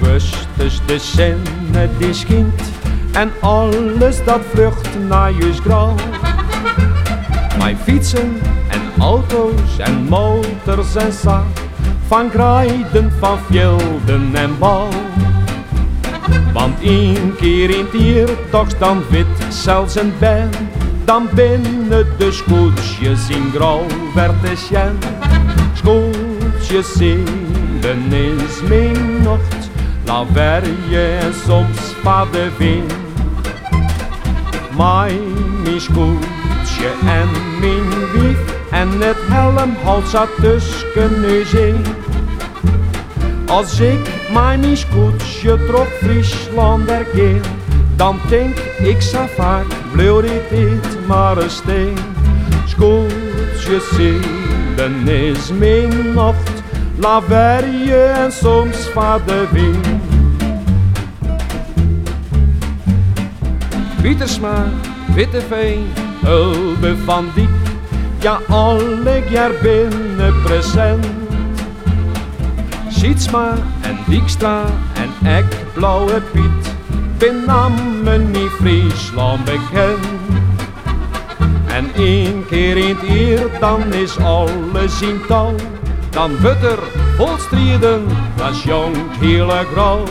Augustus de zonne die schijnt en alles dat vlucht naar je grauw. Mijn fietsen en auto's en motors en zaak, van grijden, van velden en bal. Want één keer in hier toch dan wit zelfs een ben, dan binnen de scootjes in grauw werd de sjen. Scootjes zingen is mijn nacht, la verje en soms vader wind. Mijn scootje en mijn wief en het helm zat tussen nu zee. Als ik mijn scootje trok Friesland herken, dan denk ik zo vaak, bleur dit maar een steen. Scootje zingen is mijn nacht, la verje en soms vader wind. Pietersma, Witteveen, Hulbe van Diek, ja alle jaar binnen present. Sietsma en Dijkstra en Ek, Blauwe Piet, ben namen niet Friesland bekend. En één keer in het eer, dan is alles in tal. Dan butter vol strijden, was jong hele grauw.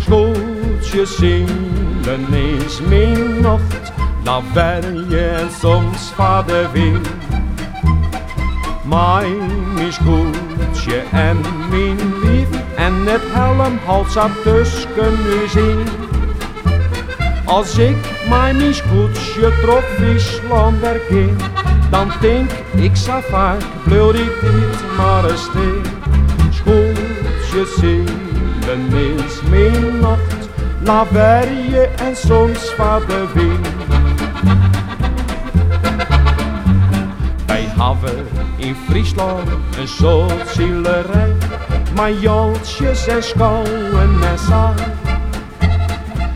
Schooltjes zingen is mijn nacht, dan ben je en soms vader wind. Mijn scootje en mijn lief en het helm zat tussen nu zien. Als ik mijn scootje trok Friesland herken, dan denk ik zo vaak, bleur ik dit maar een steen. Scootje zingen is mijn nacht, la verje en soms vader wind. Wij hebben in Friesland een soort zielerij, maar en schouwen en zaai.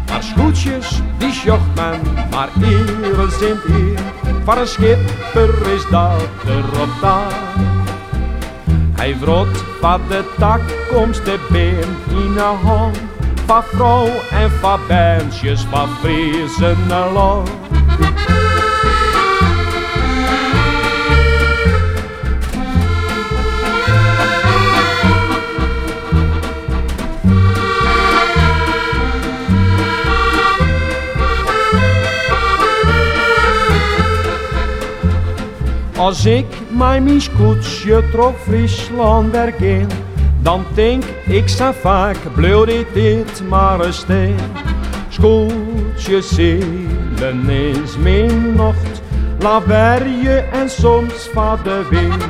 Maar scootjes, die sjocht men, maar hier zijn hier. Van een schipper is dat erop daar. Hij vrot van de takkomst de been in een hand. Van vrouw en van bandjes, van vriezen en lang. Als ik mijn scootje trok Friesland herken, dan denk ik zo vaak, bleur dit dit maar een steen. Scootje zingen is mijn nacht, la verje en soms vader wind.